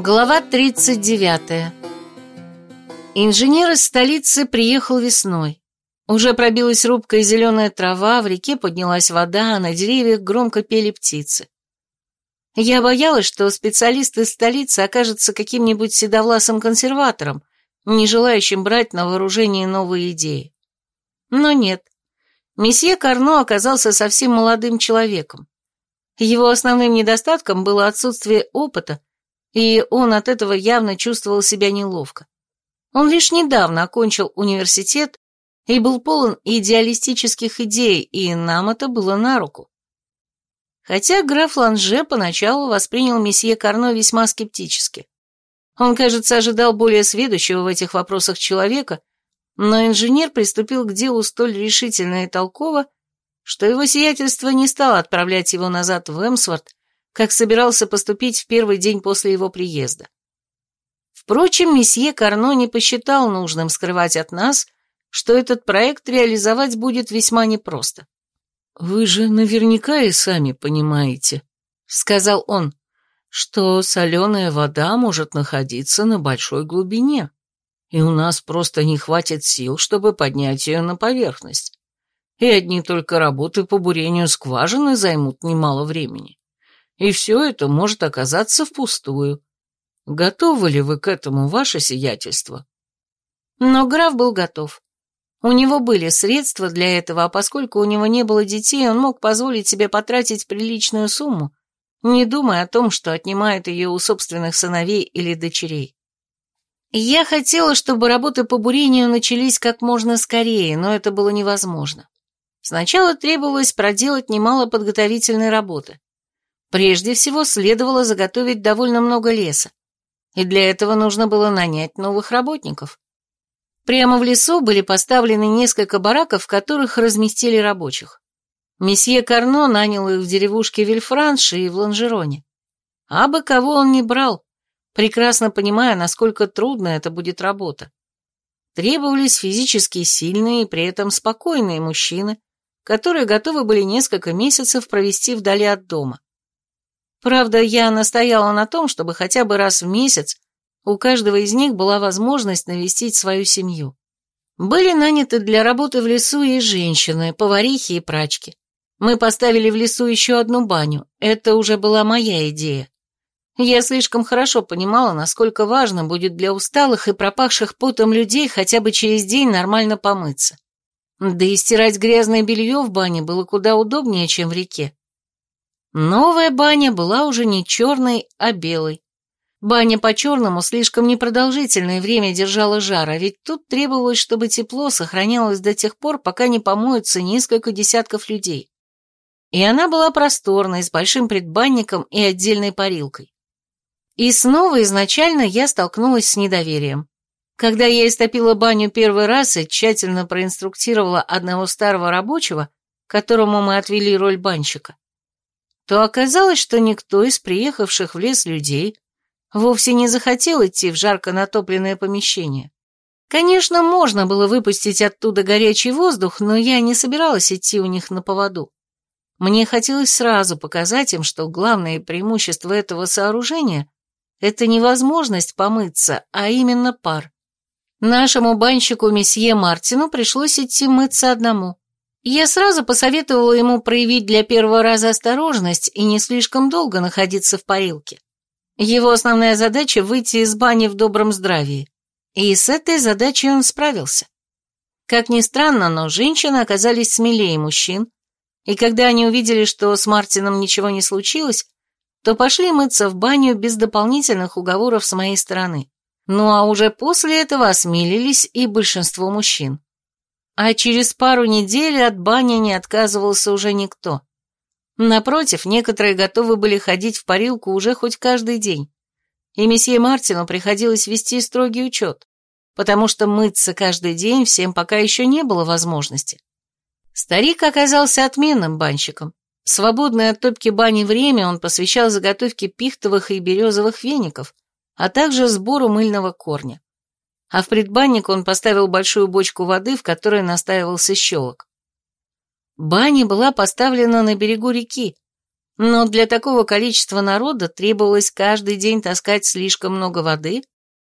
Глава 39. Инженер из столицы приехал весной. Уже пробилась рубкая зеленая трава, в реке поднялась вода, а на деревьях громко пели птицы. Я боялась, что специалист из столицы окажется каким-нибудь седовласым консерватором, не желающим брать на вооружение новые идеи. Но нет. Месье Карно оказался совсем молодым человеком. Его основным недостатком было отсутствие опыта, и он от этого явно чувствовал себя неловко. Он лишь недавно окончил университет и был полон идеалистических идей, и нам это было на руку. Хотя граф Ланже поначалу воспринял месье Карно весьма скептически. Он, кажется, ожидал более сведущего в этих вопросах человека, но инженер приступил к делу столь решительно и толково, что его сиятельство не стало отправлять его назад в Эмсворт, как собирался поступить в первый день после его приезда. Впрочем, месье Карно не посчитал нужным скрывать от нас, что этот проект реализовать будет весьма непросто. «Вы же наверняка и сами понимаете», — сказал он, «что соленая вода может находиться на большой глубине, и у нас просто не хватит сил, чтобы поднять ее на поверхность. И одни только работы по бурению скважины займут немало времени. И все это может оказаться впустую. Готовы ли вы к этому, ваше сиятельство?» Но граф был готов. У него были средства для этого, а поскольку у него не было детей, он мог позволить себе потратить приличную сумму, не думая о том, что отнимает ее у собственных сыновей или дочерей. Я хотела, чтобы работы по бурению начались как можно скорее, но это было невозможно. Сначала требовалось проделать немало подготовительной работы. Прежде всего следовало заготовить довольно много леса, и для этого нужно было нанять новых работников. Прямо в лесу были поставлены несколько бараков, в которых разместили рабочих. Месье Карно нанял их в деревушке Вильфранши и в Ланжероне. А бы кого он не брал, прекрасно понимая, насколько трудно это будет работа. Требовались физически сильные и при этом спокойные мужчины, которые готовы были несколько месяцев провести вдали от дома. Правда, я настояла на том, чтобы хотя бы раз в месяц у каждого из них была возможность навестить свою семью. Были наняты для работы в лесу и женщины, поварихи и прачки. Мы поставили в лесу еще одну баню, это уже была моя идея. Я слишком хорошо понимала, насколько важно будет для усталых и пропахших потом людей хотя бы через день нормально помыться. Да и стирать грязное белье в бане было куда удобнее, чем в реке. Новая баня была уже не черной, а белой. Баня по-черному слишком непродолжительное время держала жара, ведь тут требовалось, чтобы тепло сохранялось до тех пор, пока не помоются несколько десятков людей. И она была просторной, с большим предбанником и отдельной парилкой. И снова изначально я столкнулась с недоверием. Когда я истопила баню первый раз и тщательно проинструктировала одного старого рабочего, которому мы отвели роль банщика, то оказалось, что никто из приехавших в лес людей вовсе не захотел идти в жарко натопленное помещение. Конечно, можно было выпустить оттуда горячий воздух, но я не собиралась идти у них на поводу. Мне хотелось сразу показать им, что главное преимущество этого сооружения – это не возможность помыться, а именно пар. Нашему банщику месье Мартину пришлось идти мыться одному. Я сразу посоветовала ему проявить для первого раза осторожность и не слишком долго находиться в парилке. Его основная задача – выйти из бани в добром здравии. И с этой задачей он справился. Как ни странно, но женщины оказались смелее мужчин, и когда они увидели, что с Мартином ничего не случилось, то пошли мыться в баню без дополнительных уговоров с моей стороны. Ну а уже после этого осмелились и большинство мужчин. А через пару недель от бани не отказывался уже никто. Напротив, некоторые готовы были ходить в парилку уже хоть каждый день. И месье Мартину приходилось вести строгий учет, потому что мыться каждый день всем пока еще не было возможности. Старик оказался отменным банщиком. Свободное от топки бани время он посвящал заготовке пихтовых и березовых веников, а также сбору мыльного корня. А в предбанник он поставил большую бочку воды, в которой настаивался щелок. Баня была поставлена на берегу реки, Но для такого количества народа требовалось каждый день таскать слишком много воды,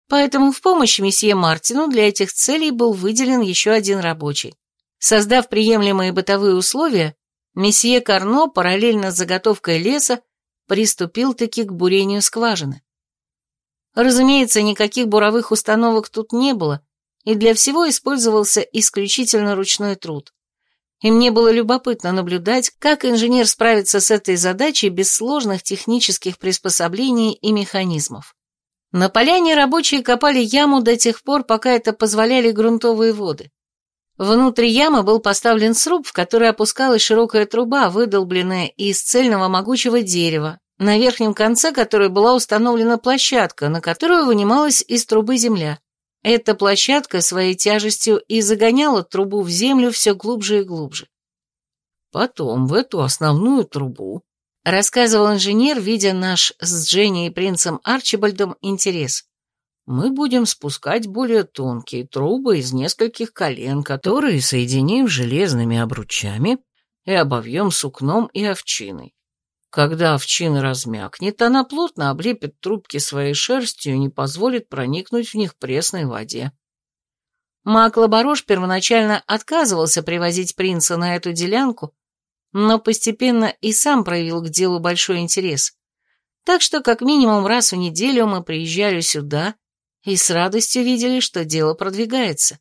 поэтому в помощь месье Мартину для этих целей был выделен еще один рабочий. Создав приемлемые бытовые условия, месье Карно параллельно с заготовкой леса приступил-таки к бурению скважины. Разумеется, никаких буровых установок тут не было, и для всего использовался исключительно ручной труд. И мне было любопытно наблюдать, как инженер справится с этой задачей без сложных технических приспособлений и механизмов. На поляне рабочие копали яму до тех пор, пока это позволяли грунтовые воды. Внутри ямы был поставлен сруб, в который опускалась широкая труба, выдолбленная из цельного могучего дерева, на верхнем конце которой была установлена площадка, на которую вынималась из трубы земля. Эта площадка своей тяжестью и загоняла трубу в землю все глубже и глубже. Потом в эту основную трубу, рассказывал инженер, видя наш с Дженни и принцем Арчибальдом интерес мы будем спускать более тонкие трубы из нескольких колен, которые соединим железными обручами и обовьем сукном и овчиной. Когда овчина размякнет, она плотно облепит трубки своей шерстью и не позволит проникнуть в них пресной воде. Мак Лабарош первоначально отказывался привозить принца на эту делянку, но постепенно и сам проявил к делу большой интерес. Так что как минимум раз в неделю мы приезжали сюда и с радостью видели, что дело продвигается.